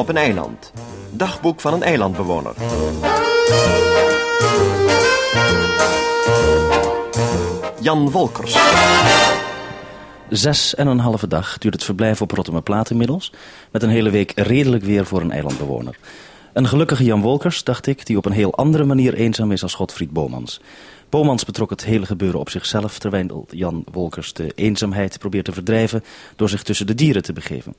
Op een eiland. Dagboek van een eilandbewoner. Jan Wolkers. Zes en een halve dag duurt het verblijf op Rotterdam inmiddels. Met een hele week redelijk weer voor een eilandbewoner. Een gelukkige Jan Wolkers, dacht ik, die op een heel andere manier eenzaam is als Godfried Bomans. Bomans betrok het hele gebeuren op zichzelf, terwijl Jan Wolkers de eenzaamheid probeert te verdrijven door zich tussen de dieren te begeven.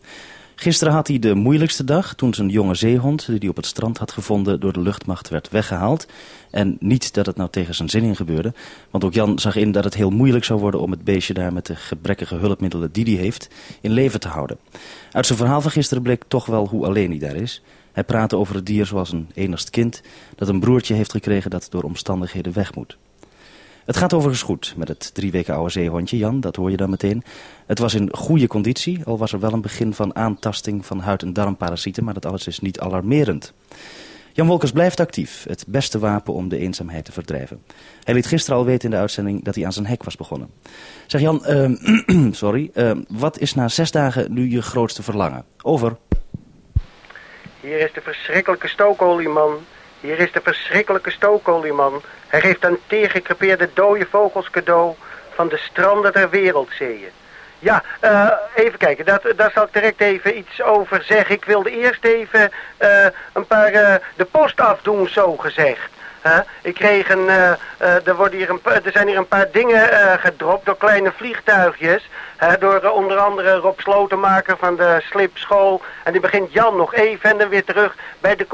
Gisteren had hij de moeilijkste dag toen zijn jonge zeehond, die hij op het strand had gevonden, door de luchtmacht werd weggehaald. En niet dat het nou tegen zijn zin in gebeurde, want ook Jan zag in dat het heel moeilijk zou worden om het beestje daar met de gebrekkige hulpmiddelen die hij heeft in leven te houden. Uit zijn verhaal van gisteren bleek toch wel hoe alleen hij daar is. Hij praatte over het dier zoals een enigst kind dat een broertje heeft gekregen dat door omstandigheden weg moet. Het gaat overigens goed met het drie weken oude zeehondje, Jan, dat hoor je dan meteen. Het was in goede conditie, al was er wel een begin van aantasting van huid- en darmparasieten, maar dat alles is niet alarmerend. Jan Wolkers blijft actief, het beste wapen om de eenzaamheid te verdrijven. Hij liet gisteren al weten in de uitzending dat hij aan zijn hek was begonnen. Zeg Jan, uh, sorry, uh, wat is na zes dagen nu je grootste verlangen? Over. Hier is de verschrikkelijke stookolieman. Hier is de verschrikkelijke stookolieman. Hij geeft aan teergekrepeerde dode vogels cadeau van de stranden der wereldzeeën. Ja, uh, even kijken, dat, daar zal ik direct even iets over zeggen. Ik wilde eerst even uh, een paar uh, de post afdoen, zo gezegd. Uh, ik kreeg een, uh, uh, er, worden hier een, er zijn hier een paar dingen gedropt door kleine vliegtuigjes. door onder andere Rob Slotenmaker van de slipschool. En die begint Jan nog even en dan weer terug bij de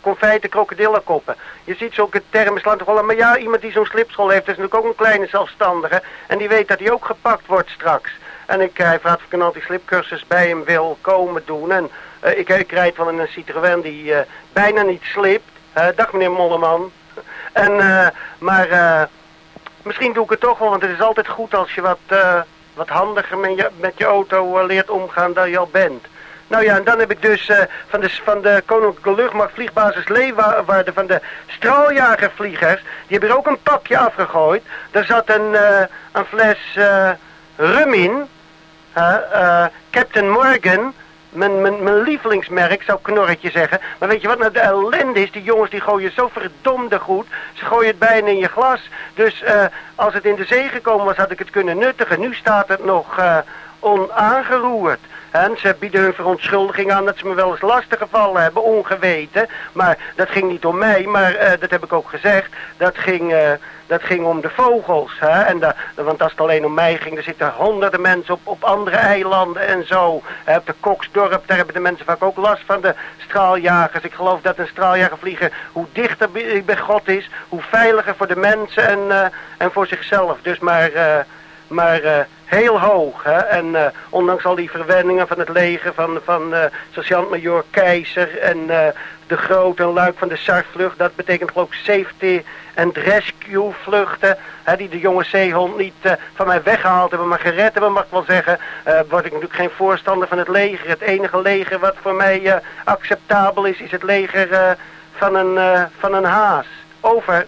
confijte krokodillenkoppen. Je ziet zulke termen slaan toch wel. Maar ja, iemand die zo'n slipschool heeft is natuurlijk ook een kleine zelfstandige. En die weet dat hij ook gepakt wordt straks. En ik, hij vraagt of ik een anti-slipcursus bij hem wil komen doen. En ik, ik rijd wel in een Citroën die bijna niet slipt. Uh, dag meneer Molleman. En, uh, maar uh, misschien doe ik het toch wel, want het is altijd goed als je wat, wat handiger met je, met je auto leert omgaan dan je al bent. Nou ja, en dan heb ik dus van, de, van de Koninklijke Luchtmacht Vliegbasis Leeuwarden, van de straaljagervliegers, die hebben er ook een pakje afgegooid. Daar zat een, een fles rum in, Captain Morgan, mijn, mijn, mijn lievelingsmerk, zou Knorretje zeggen. Maar weet je wat nou de ellende is? Die jongens die gooien zo verdomde goed. Ze gooien het bijna in je glas. Dus uh, als het in de zee gekomen was, had ik het kunnen nuttigen. Nu staat het nog uh, onaangeroerd. En ze bieden hun verontschuldiging aan dat ze me wel eens lastig gevallen hebben, ongeweten. Maar dat ging niet om mij, maar uh, dat heb ik ook gezegd. Dat ging, uh, dat ging om de vogels. Hè? En want als het alleen om mij ging, er zitten honderden mensen op, op andere eilanden en zo. Op de Koksdorp, daar hebben de mensen vaak ook last van de straaljagers. Ik geloof dat een straaljagervlieger, hoe dichter bij God is, hoe veiliger voor de mensen en, uh, en voor zichzelf. Dus maar... maar heel hoog. Hè? En uh, ondanks al die verwenningen van het leger van, van uh, sergeant-major Keizer en uh, de grote luik van de SAR-vlucht, dat betekent ik safety en rescue vluchten, hè, die de jonge zeehond niet van mij weggehaald hebben, maar gered hebben, mag ik wel zeggen, word ik natuurlijk geen voorstander van het leger. Het enige leger wat voor mij acceptabel is, is het leger van, een, van een haas. Over.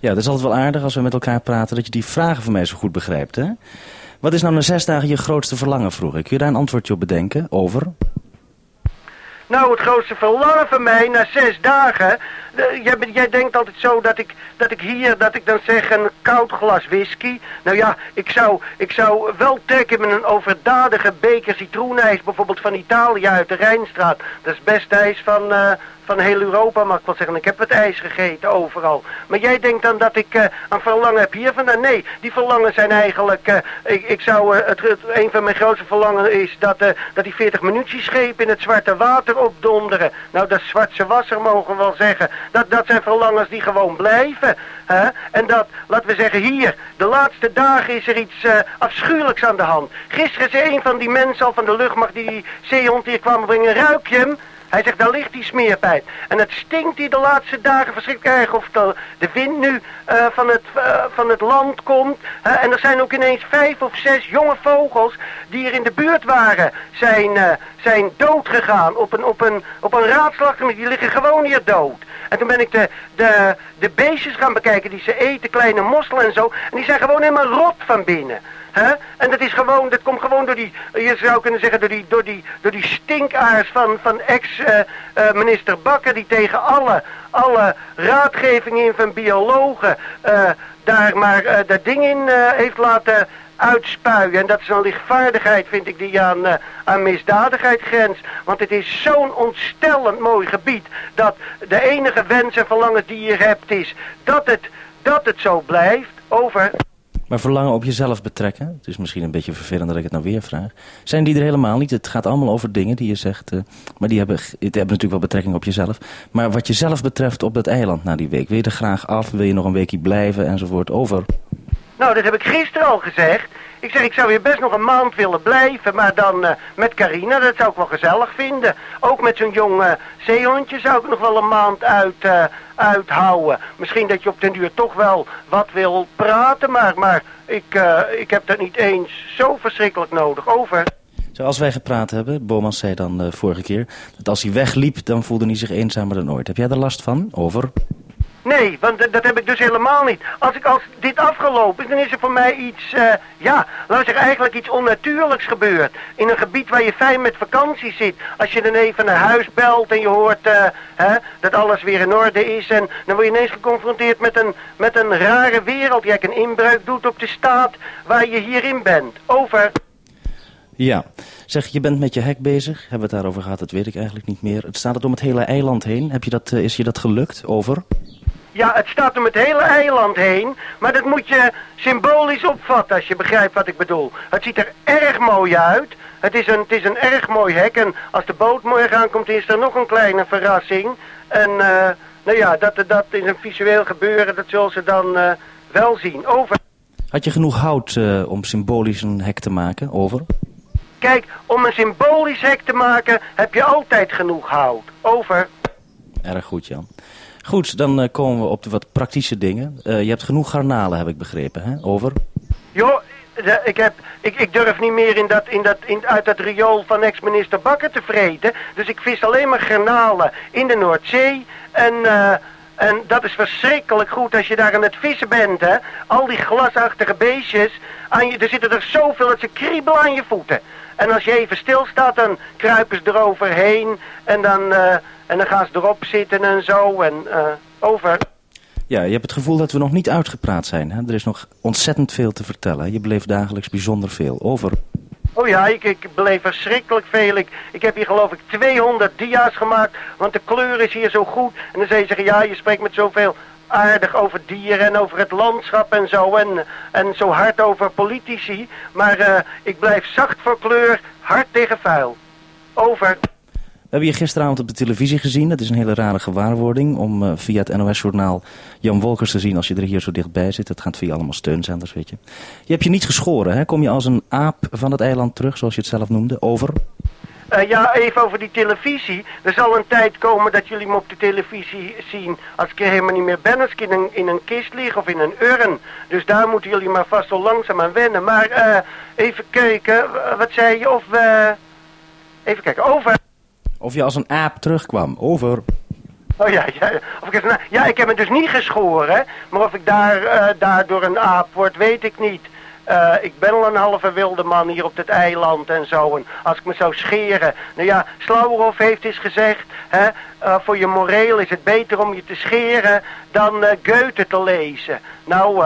Ja, dat is altijd wel aardig als we met elkaar praten dat je die vragen van mij zo goed begrijpt, hè? Wat is nou na zes dagen je grootste verlangen, vroeg ik. Kun je daar een antwoordje op bedenken? Over? Nou, het grootste verlangen van mij na zes dagen... Uh, jij, jij, denkt altijd zo dat ik, dat ik hier, dat ik dan zeg een koud glas whisky. Nou ja, ik zou, ik zou wel trekken met een overdadige beker citroenijs... bijvoorbeeld van Italië uit de Rijnstraat. Dat is best ijs van... Uh, van heel Europa, mag ik wel zeggen. Ik heb het ijs gegeten overal. Maar jij denkt dan dat ik uh, een verlangen heb hier vandaan? Nee, die verlangen zijn eigenlijk... Ik, ik zou... Het, een van mijn grootste verlangen is dat, dat die 40 munitieschepen in het zwarte water opdonderen. Nou, dat zwarte wasser mogen we wel zeggen. Dat, dat zijn verlangens die gewoon blijven. Hè? En dat, laten we zeggen, hier, de laatste dagen is er iets afschuwelijks aan de hand. Gisteren zei een van die mensen al van de luchtmacht die die zeehond hier kwamen brengen, ruik je hem? Hij zegt, daar ligt die smeerpijp. En het stinkt hier de laatste dagen verschrikkelijk erg. Of de, wind nu uh, van, het, uh, van het land komt. En er zijn ook ineens vijf of zes jonge vogels die hier in de buurt waren. Zijn, zijn doodgegaan op een, op een, op een die liggen gewoon hier dood. En toen ben ik de, de, de beestjes gaan bekijken die ze eten. Kleine mosselen en zo. En die zijn gewoon helemaal rot van binnen. Hè? En dat is gewoon, dat komt gewoon door die, je zou kunnen zeggen, door die, door die, door die stinkaars van, van ex-minister Bakker, die tegen alle, alle raadgevingen in van biologen uh, daar maar dat ding in heeft laten uitspuien. En dat is een lichtvaardigheid, vind ik, die aan, uh, aan misdadigheid grenst. Want het is zo'n ontstellend mooi gebied... dat de enige wens en verlangen die je hebt is... dat het, dat het zo blijft over... Maar verlangen op jezelf betrekken, het is misschien een beetje vervelend dat ik het nou weer vraag. Zijn die er helemaal niet? Het gaat allemaal over dingen die je zegt, uh, maar die hebben, die hebben natuurlijk wel betrekking op jezelf. Maar wat jezelf betreft op dat eiland na die week, wil je er graag af, wil je nog een weekje blijven enzovoort, over? Nou, dat heb ik gisteren al gezegd. Ik zeg, ik zou hier best nog een maand willen blijven, maar dan uh, met Carina, dat zou ik wel gezellig vinden. Ook met zo'n jong uh, zeehondje zou ik nog wel een maand uit, uh, uithouden. Misschien dat je op den duur toch wel wat wil praten, maar, maar ik, ik heb dat niet eens zo verschrikkelijk nodig. Over. Zoals wij gepraat hebben, Bomans zei dan vorige keer, dat als hij wegliep, dan voelde hij zich eenzamer dan ooit. Heb jij er last van? Over. Nee, want dat heb ik dus helemaal niet. Als ik als dit afgelopen is, dan is er voor mij iets, uh, ja, laat zeggen, eigenlijk iets onnatuurlijks gebeurd. In een gebied waar je fijn met vakantie zit. Als je dan even naar huis belt en je hoort uh, hè, dat alles weer in orde is. En dan word je ineens geconfronteerd met een, met een rare wereld die een inbreuk doet op de staat waar je hierin bent. Over. Ja, zeg, je bent met je hek bezig. Hebben we het daarover gehad? Dat weet ik eigenlijk niet meer. Het staat het om het hele eiland heen. Heb je dat, uh, is je dat gelukt? Over? Ja, het staat om het hele eiland heen, maar dat moet je symbolisch opvatten als je begrijpt wat ik bedoel. Het ziet er erg mooi uit. Het is een, het is een erg mooi hek en als de boot morgen aankomt is er nog een kleine verrassing. En uh, nou ja, dat, dat is een visueel gebeuren, dat zullen ze dan uh, wel zien. Over. Had je genoeg hout uh, om symbolisch een hek te maken? Over. Kijk, om een symbolisch hek te maken heb je altijd genoeg hout. Over. Erg goed, Jan. Goed, dan uh, komen we op de wat praktische dingen. Uh, je hebt genoeg garnalen, heb ik begrepen, hè? Over? Jo, ik, heb, ik, ik durf niet meer in dat, in dat, in, uit dat riool van ex-minister Bakker te vreten. Dus ik vis alleen maar garnalen in de Noordzee. En, uh, en dat is verschrikkelijk goed als je daar aan het vissen bent, hè. Al die glasachtige beestjes, aan je, er zitten er zoveel dat ze kriebelen aan je voeten. En als je even stilstaat, dan kruipen ze eroverheen en dan... En dan gaan ze erop zitten en zo en uh, over. Ja, je hebt het gevoel dat we nog niet uitgepraat zijn. Hè? Er is nog ontzettend veel te vertellen. Je beleeft dagelijks bijzonder veel. Over. Oh ja, ik, ik beleef verschrikkelijk veel. Ik, ik heb hier geloof ik 200 dia's gemaakt, want de kleur is hier zo goed. En dan zei je zeggen, ja, je spreekt met zoveel aardig over dieren en over het landschap en zo. En, en zo hard over politici. Maar uh, ik blijf zacht voor kleur, hard tegen vuil. Over. We hebben je gisteravond op de televisie gezien. Het is een hele rare gewaarwording om uh, via het NOS-journaal Jan Wolkers te zien als je er hier zo dichtbij zit. Het gaat via allemaal steunzenders, weet je. Je hebt je niet geschoren, hè? Kom je als een aap van het eiland terug, zoals je het zelf noemde? Over? Uh, ja, even over die televisie. Er zal een tijd komen dat jullie me op de televisie zien als ik helemaal niet meer ben. Als ik in een, in een kist lig of in een urn. Dus daar moeten jullie maar vast zo langzaam aan wennen. Maar uh, even kijken, wat zei je? Of we... even kijken, over... Of je als een aap terugkwam. Over. Oh ja, ja. Of ik, ja, ik heb me dus niet geschoren. Maar of ik daar, daardoor een aap word, weet ik niet. Uh, ik ben al een halve wilde man hier op dit eiland en zo. En als ik me zou scheren... Nou ja, Slauwerhoff heeft eens gezegd... Hè, uh, voor je moreel is het beter om je te scheren dan uh, Goethe te lezen. Nou,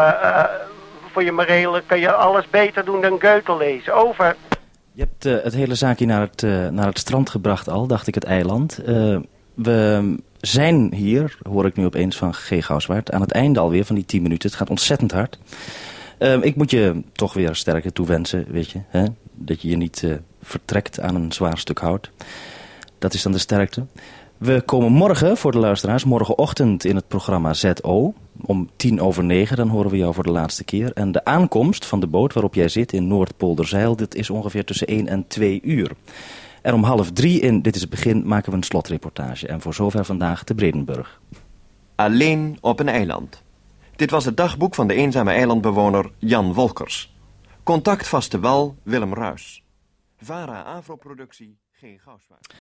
voor je moreel kan je alles beter doen dan Goethe lezen. Over. Je hebt het hele zaakje naar het, naar het strand gebracht al, dacht ik, het eiland. We zijn hier, hoor ik nu opeens van G. Gouwswaard, aan het einde alweer van die 10 minuten. Het gaat ontzettend hard. Ik moet je toch weer sterker toewensen, weet je. Hè? Dat je je niet vertrekt aan een zwaar stuk hout. Dat is dan de sterkte. We komen morgen, voor de luisteraars, morgenochtend in het programma ZO. Om tien over negen, dan horen we jou voor de laatste keer. En de aankomst van de boot waarop jij zit in Noordpolderzeil, dit is ongeveer tussen 1 en 2 uur. En om half drie in Dit is het Begin maken we een slotreportage. En voor zover vandaag te Bredenburg. Alleen op een eiland. Dit was het dagboek van de eenzame eilandbewoner Jan Wolkers. Contact vaste wal Willem Ruis. VARA Afro-productie G. Gouwswaard.